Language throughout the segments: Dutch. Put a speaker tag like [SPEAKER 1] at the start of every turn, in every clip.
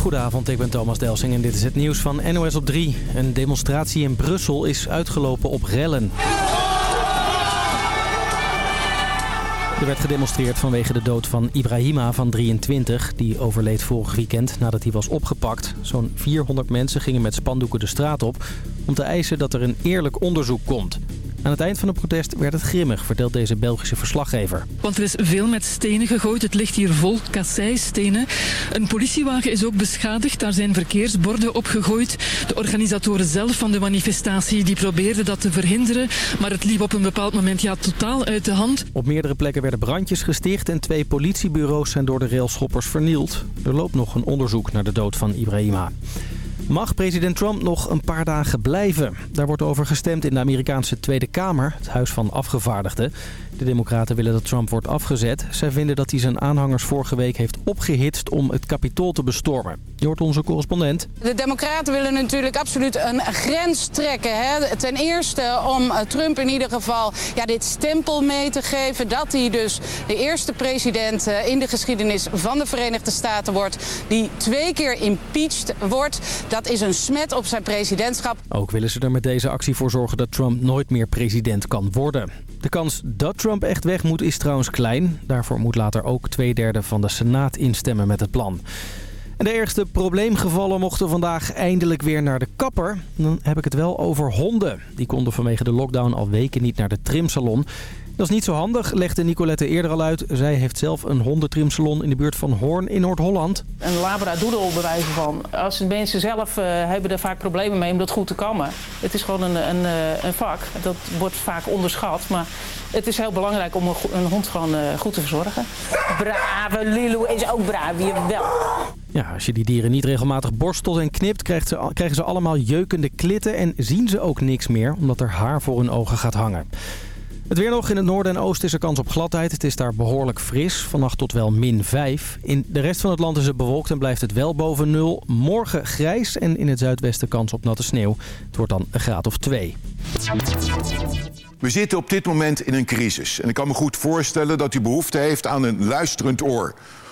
[SPEAKER 1] Goedenavond, ik ben Thomas Delsing en dit is het nieuws van NOS op 3. Een demonstratie in Brussel is uitgelopen op rellen. Er werd gedemonstreerd vanwege de dood van Ibrahima van 23. Die overleed vorig weekend nadat hij was opgepakt. Zo'n 400 mensen gingen met spandoeken de straat op... om te eisen dat er een eerlijk onderzoek komt. Aan het eind van het protest werd het grimmig, vertelt deze Belgische verslaggever.
[SPEAKER 2] Want er is veel met stenen gegooid. Het ligt hier vol kasseistenen. Een politiewagen is ook beschadigd. Daar zijn verkeersborden opgegooid. De organisatoren zelf van de manifestatie die probeerden dat te verhinderen. Maar het liep op een bepaald moment ja, totaal uit de hand.
[SPEAKER 1] Op meerdere plekken werden brandjes gesticht en twee politiebureaus zijn door de railschoppers vernield. Er loopt nog een onderzoek naar de dood van Ibrahima. Mag president Trump nog een paar dagen blijven? Daar wordt over gestemd in de Amerikaanse Tweede Kamer, het Huis van Afgevaardigden. De democraten willen dat Trump wordt afgezet. Zij vinden dat hij zijn aanhangers vorige week heeft opgehitst om het kapitool te bestormen. Je hoort onze correspondent.
[SPEAKER 3] De democraten willen natuurlijk absoluut een grens trekken. Hè? Ten eerste om Trump in ieder geval ja, dit stempel mee te geven... dat hij dus de eerste president eh, in de geschiedenis van de Verenigde Staten wordt... die twee keer impeached wordt. Dat is een smet op zijn presidentschap.
[SPEAKER 1] Ook willen ze er met deze actie voor zorgen dat Trump nooit meer president kan worden. De kans dat Trump echt weg moet is trouwens klein. Daarvoor moet later ook twee derde van de Senaat instemmen met het plan. En de ergste probleemgevallen mochten vandaag eindelijk weer naar de kapper. Dan heb ik het wel over honden. Die konden vanwege de lockdown al weken niet naar de trimsalon. Dat is niet zo handig, legde Nicolette eerder al uit. Zij heeft zelf een hondentrimsalon in de buurt van Hoorn in Noord-Holland.
[SPEAKER 4] Een labradoodle bewijzen van. Als mensen zelf uh, hebben er vaak problemen mee om dat goed te kammen. Het is gewoon een, een, eh, een vak. Dat wordt vaak onderschat. Maar het is heel belangrijk om een, een hond gewoon uh, goed te verzorgen. Brave Lulu is ook braaf, wel.
[SPEAKER 1] Ja, als je die dieren niet regelmatig borstelt en knipt, ze, krijgen ze allemaal jeukende klitten en zien ze ook niks meer, omdat er haar voor hun ogen gaat hangen. Het weer nog in het noorden en oosten is er kans op gladheid. Het is daar behoorlijk fris, vannacht tot wel min 5. In de rest van het land is het bewolkt en blijft het wel boven nul. Morgen grijs en in het zuidwesten kans op natte sneeuw. Het wordt dan een graad of 2.
[SPEAKER 5] We zitten op dit moment in een crisis. En ik kan me goed voorstellen dat u behoefte heeft aan een luisterend oor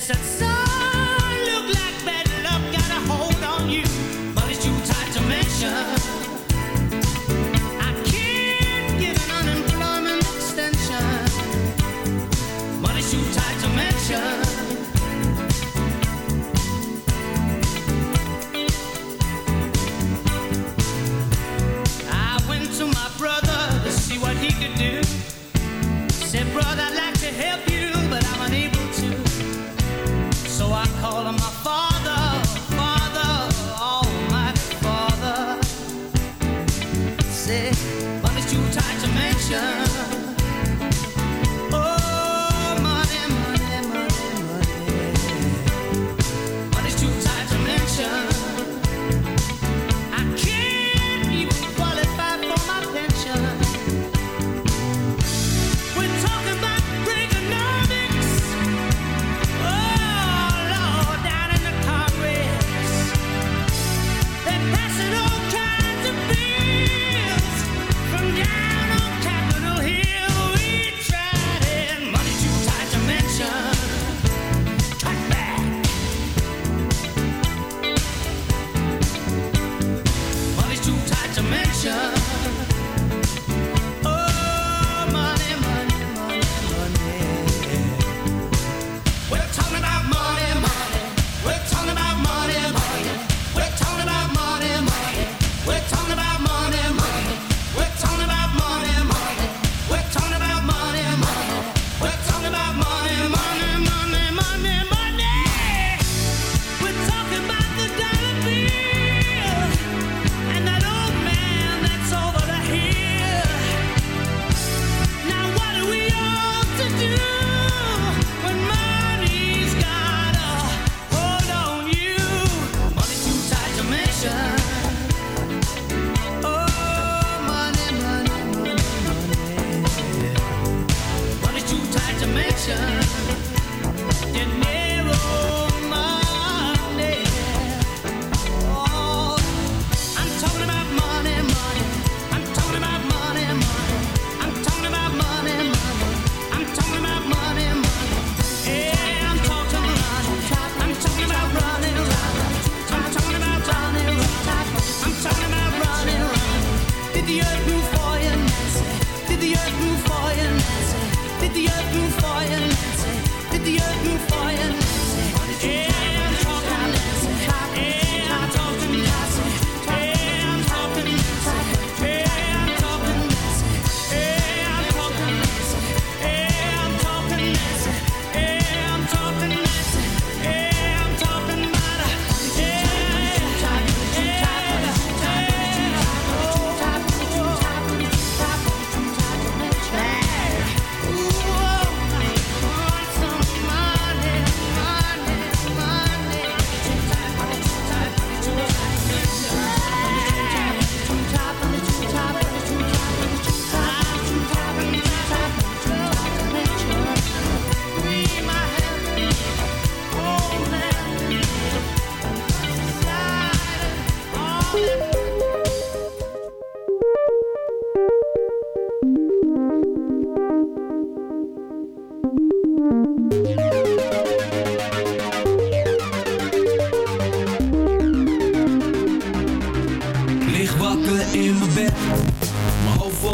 [SPEAKER 6] such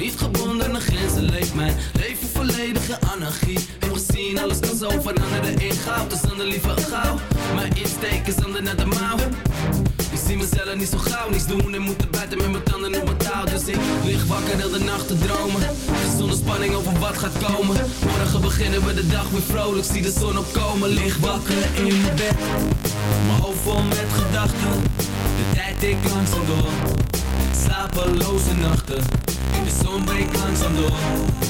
[SPEAKER 6] niet gebonden aan grenzen leeft mijn leven volledige anarchie. Heb gezien, alles kan zo veranderen in goud. Dus dan liever gauw. Mijn insteek is ander naar de mouw. Ik zie mezelf niet zo gauw, niets doen en moeten buiten met mijn tanden op mijn taal. Dus ik lig wakker heel de nacht te dromen. Zonder spanning over wat gaat komen. Morgen beginnen we de dag weer vrolijk, zie de zon opkomen. Lig wakker in mijn bed, mijn hoofd vol met gedachten. De tijd ik langzaam door, slapeloze nachten Somebody zon breekt langzaam door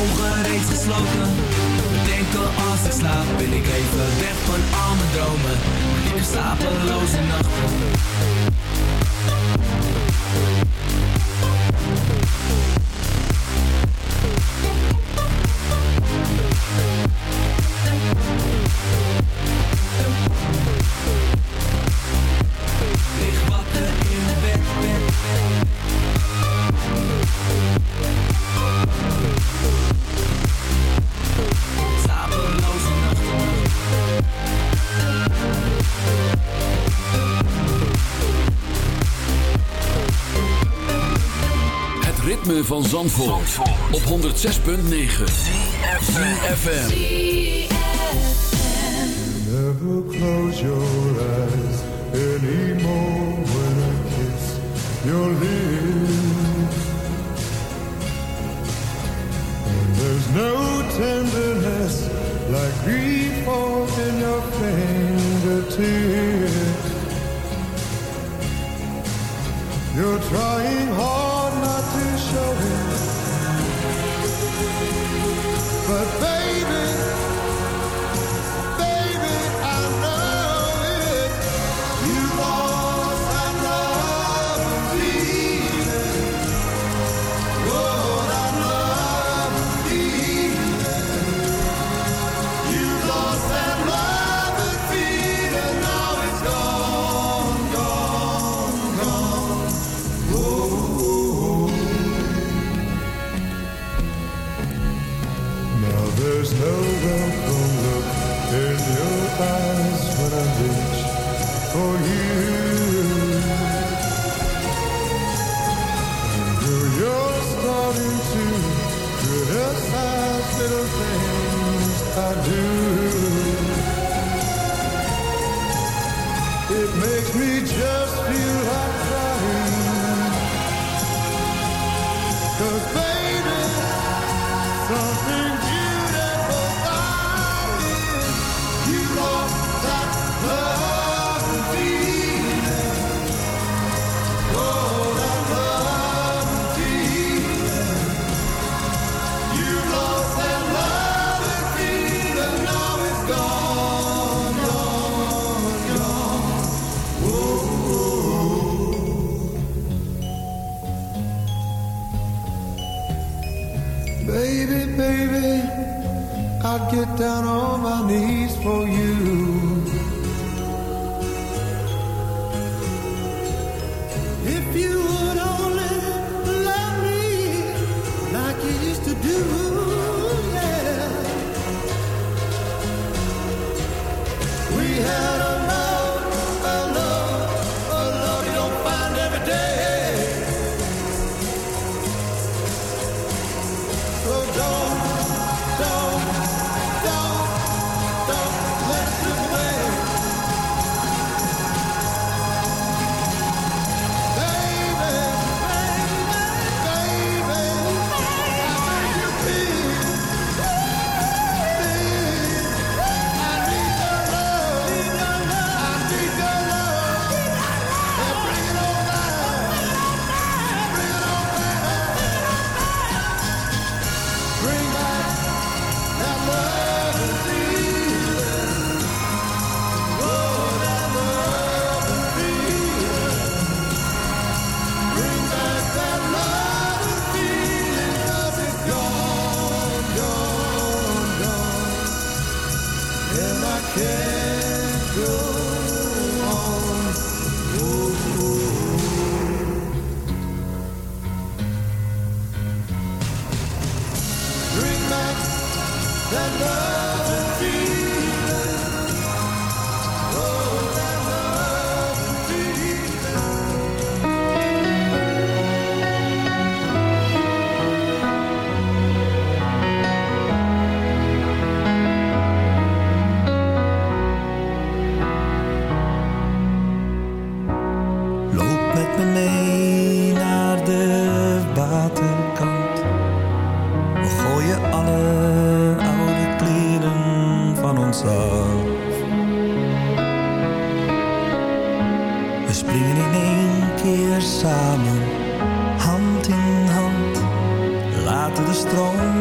[SPEAKER 7] ogen reeds gesloten. Denken als ik slaap, ben ik even
[SPEAKER 8] weg van
[SPEAKER 9] al mijn dromen. Diepe slapeloze nachten. van Zandvoort, Zandvoort. op 106.9 CFFM Never close your eyes. Anymore when I kiss your lips. And there's no tenderness like grief in your fingertips. You're trying hard down on We springen in
[SPEAKER 10] één keer samen, hand in hand, laten de stroom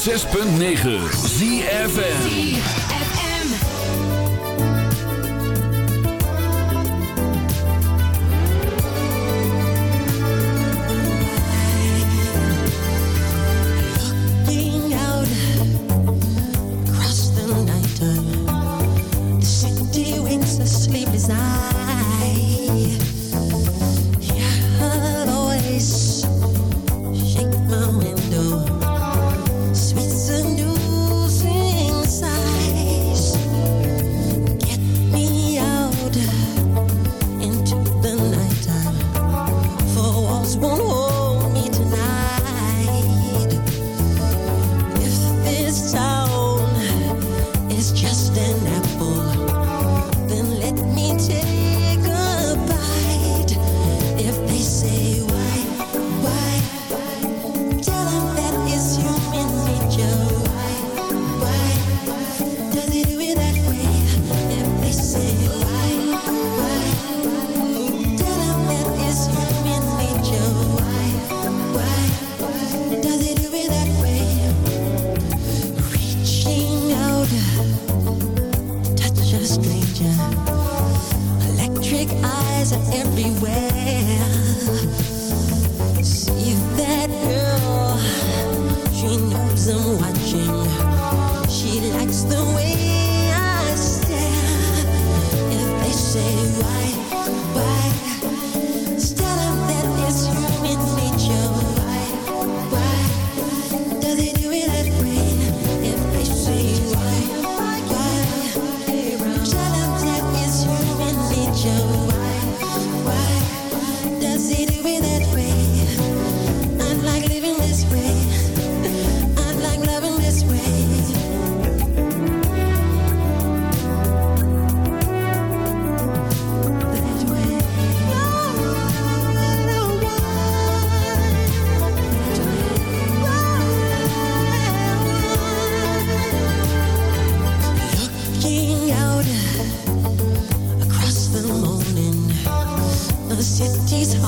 [SPEAKER 10] 106.9 ZFN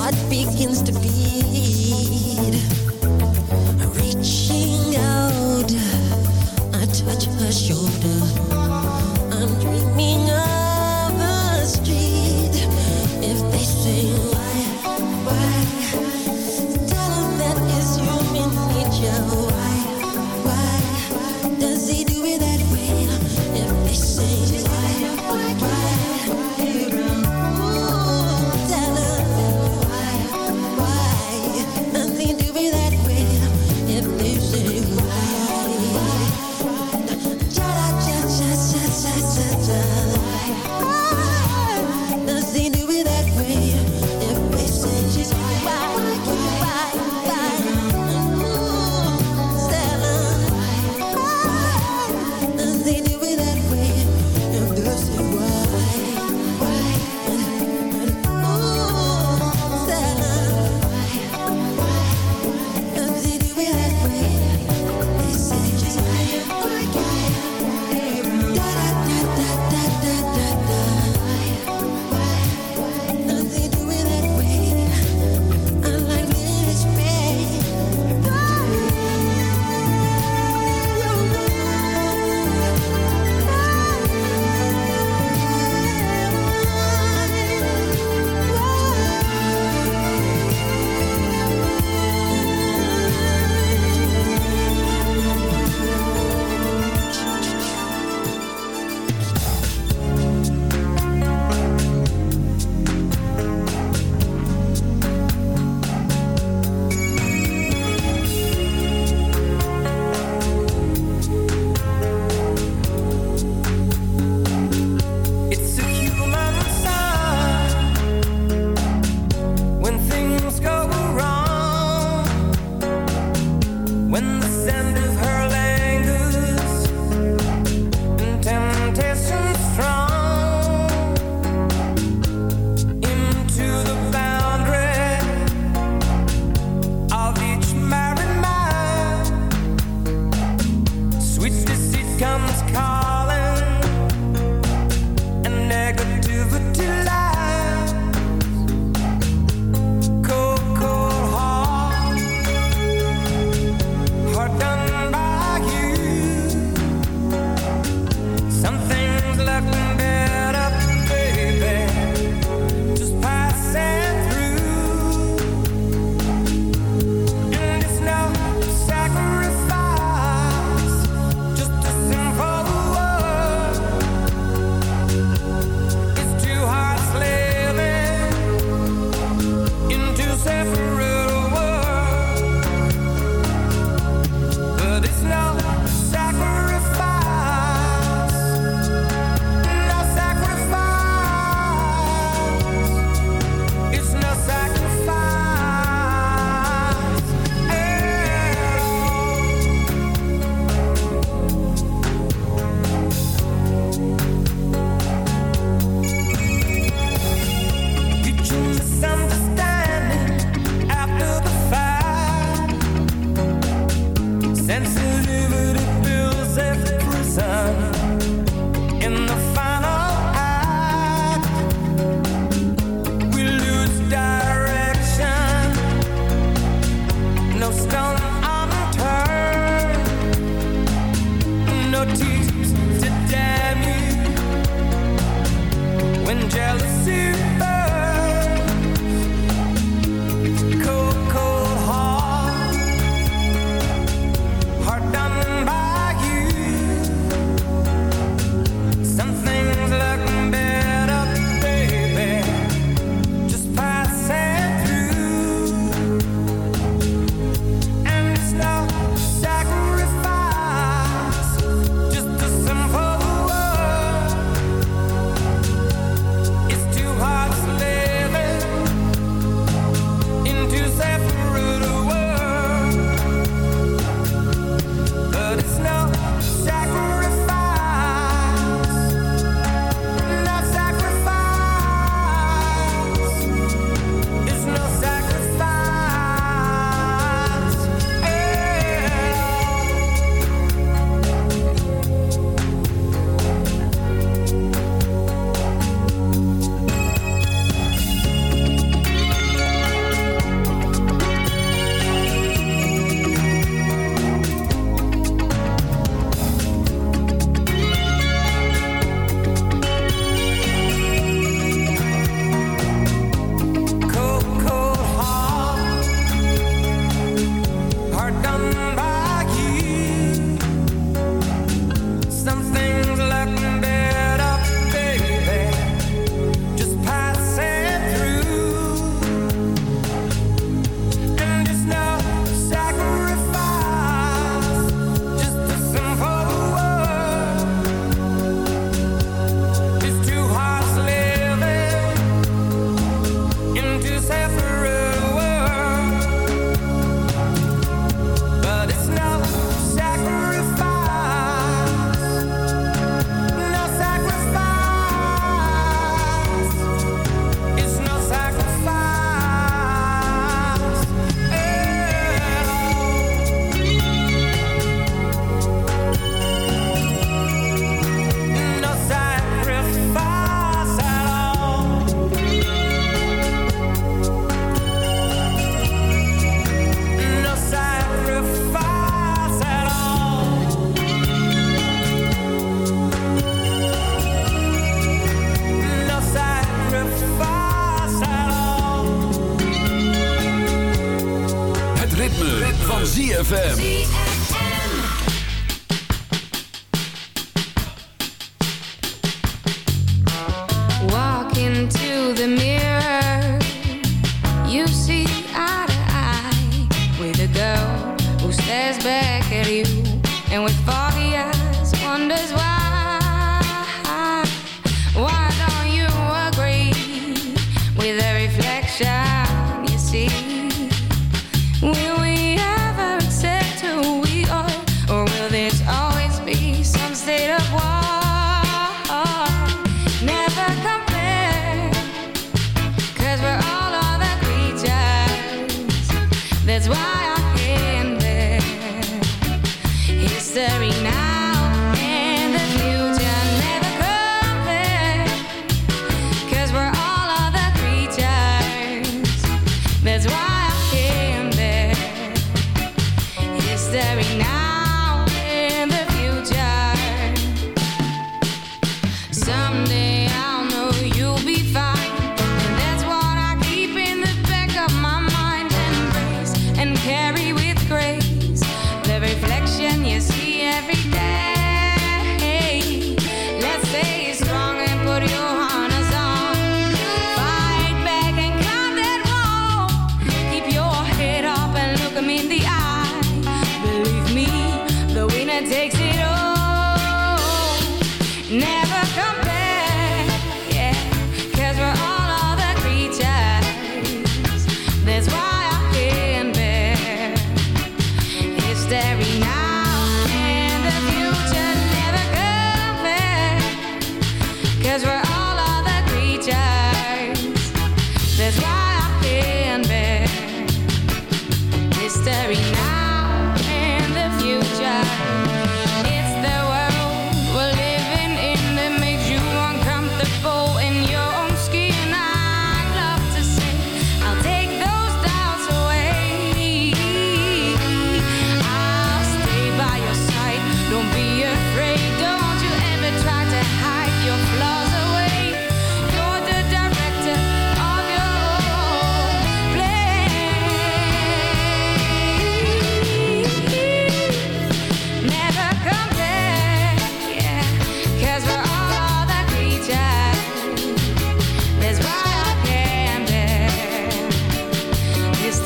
[SPEAKER 11] heart
[SPEAKER 12] begins to beat.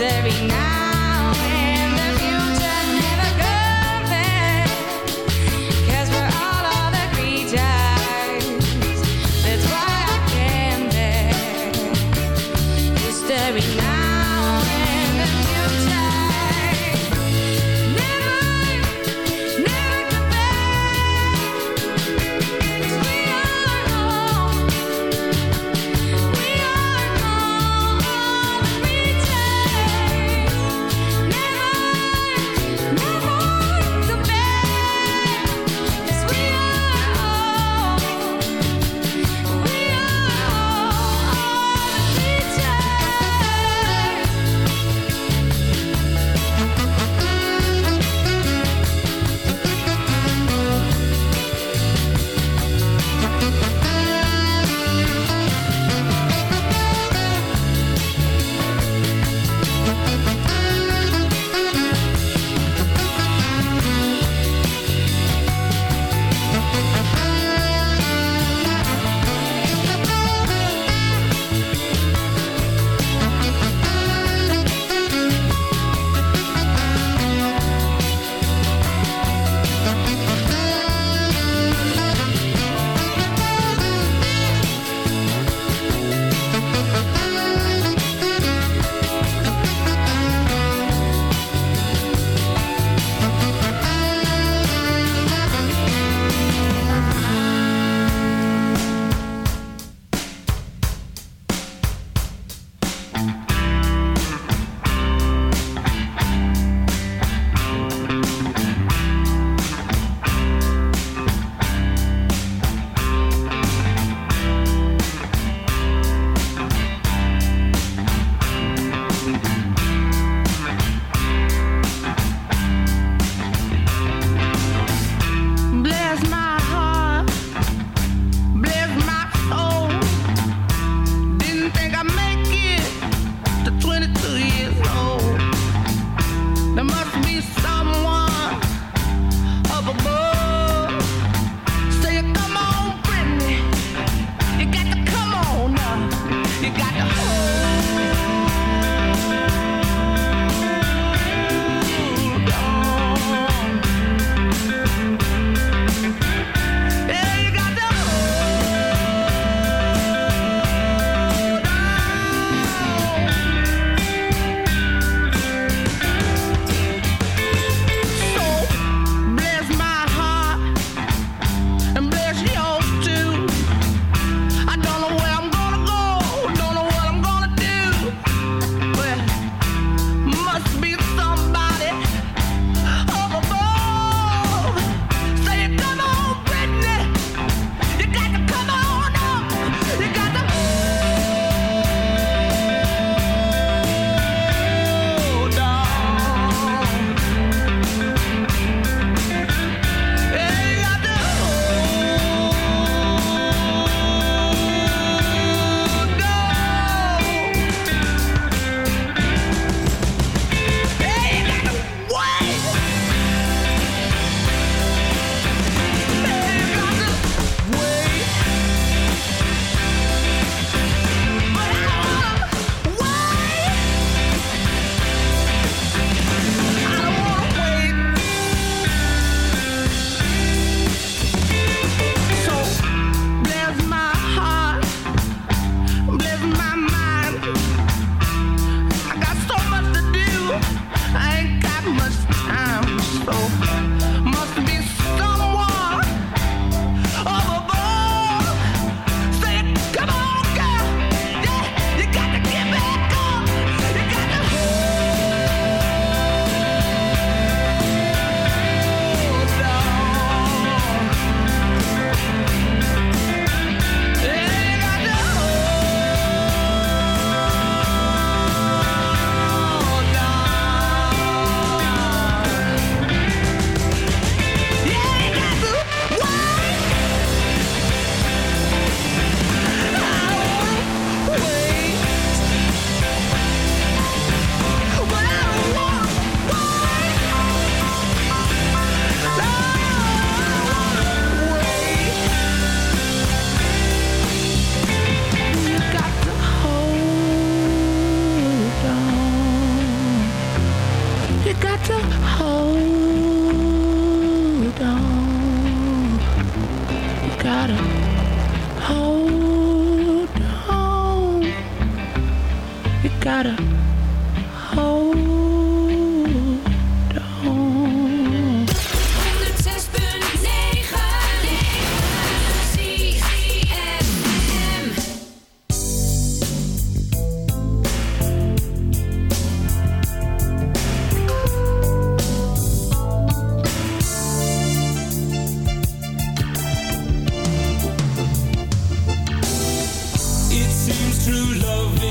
[SPEAKER 12] very night.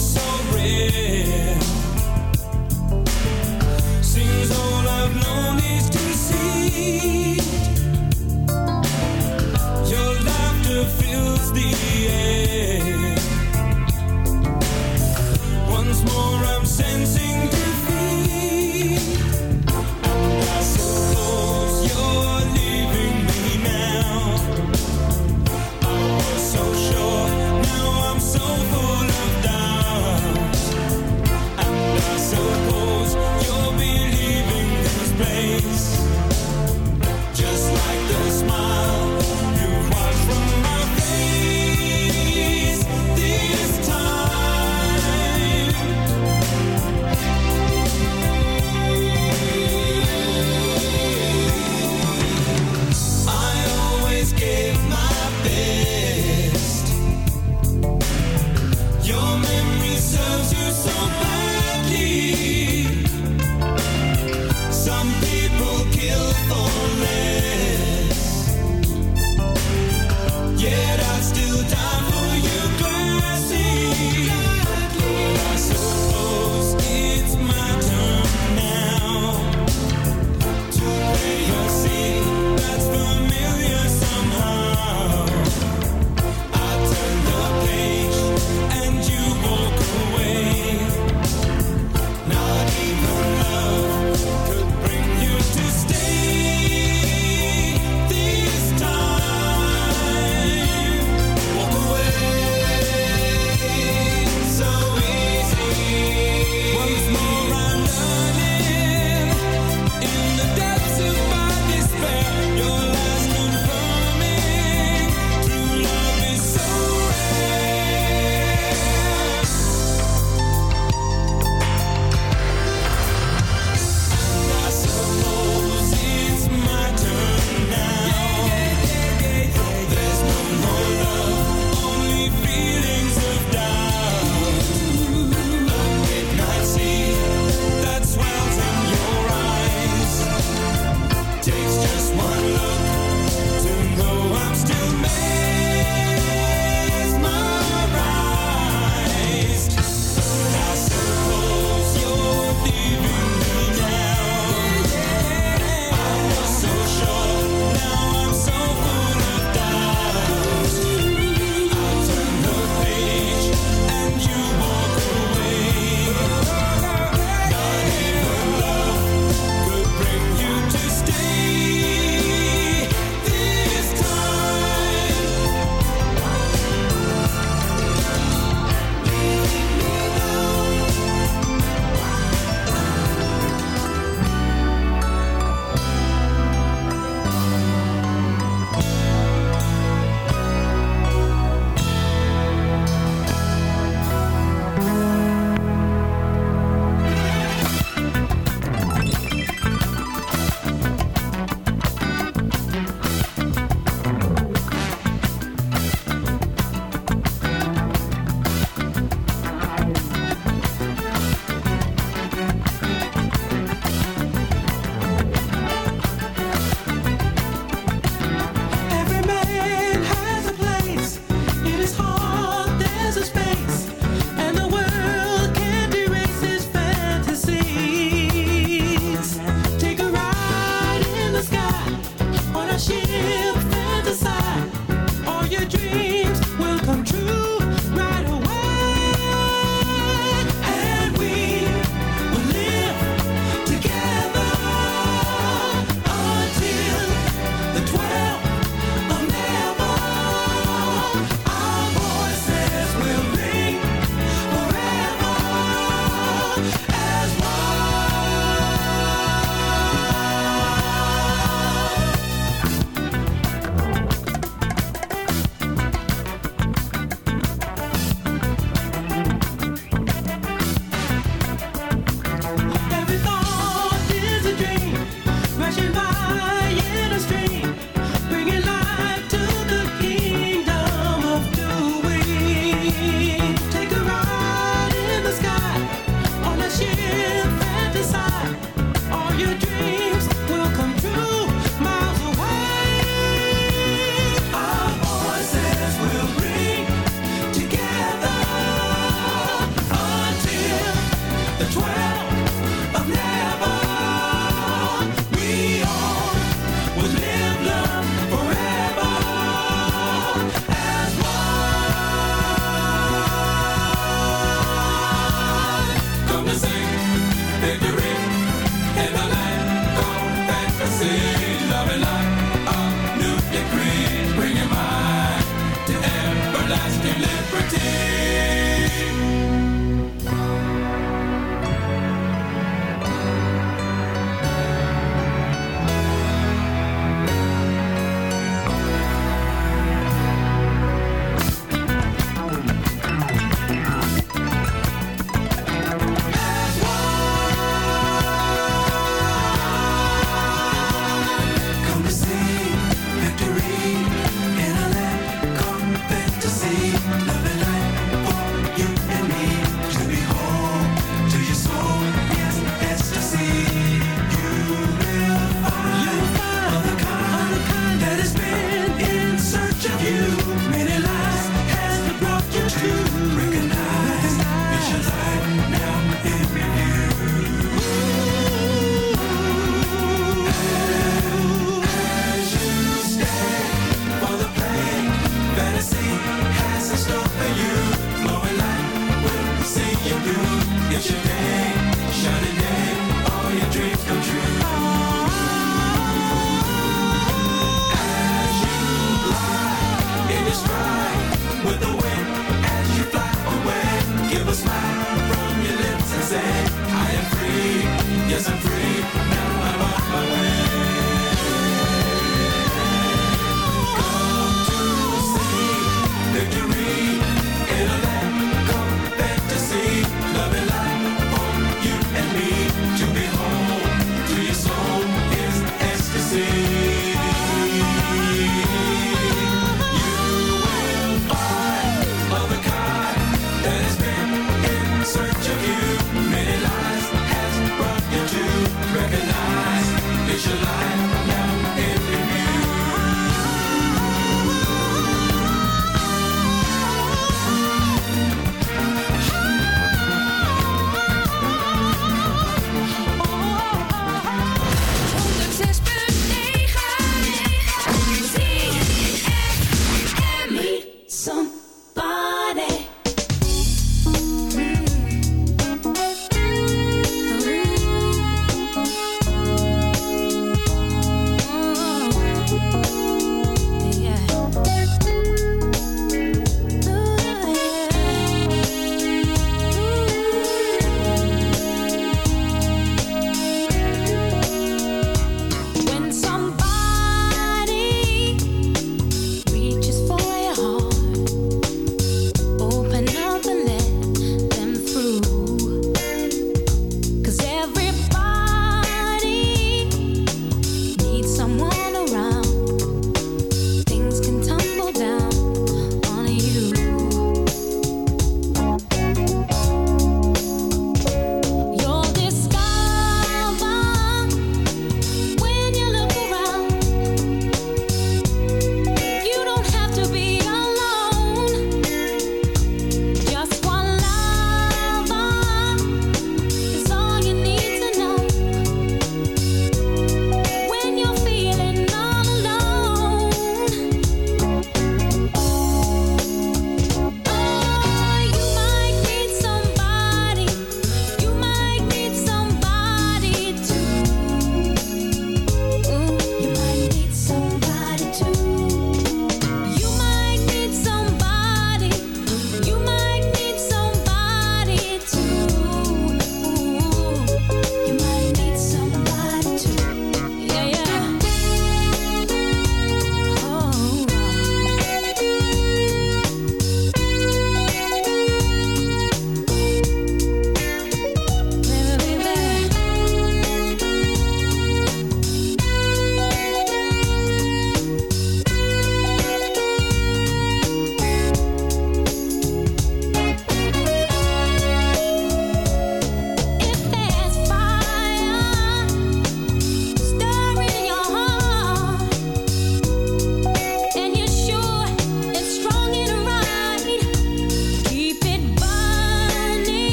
[SPEAKER 12] so
[SPEAKER 13] real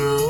[SPEAKER 13] you.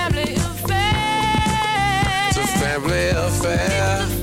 [SPEAKER 14] be fair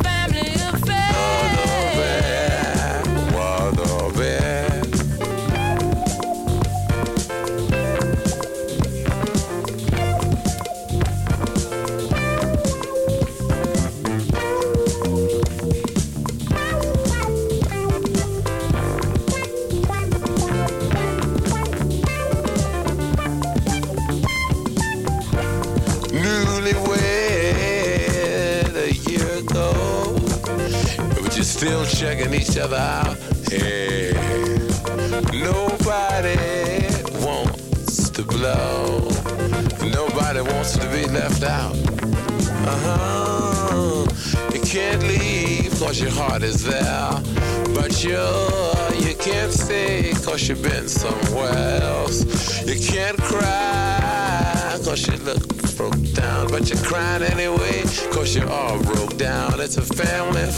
[SPEAKER 14] It's a family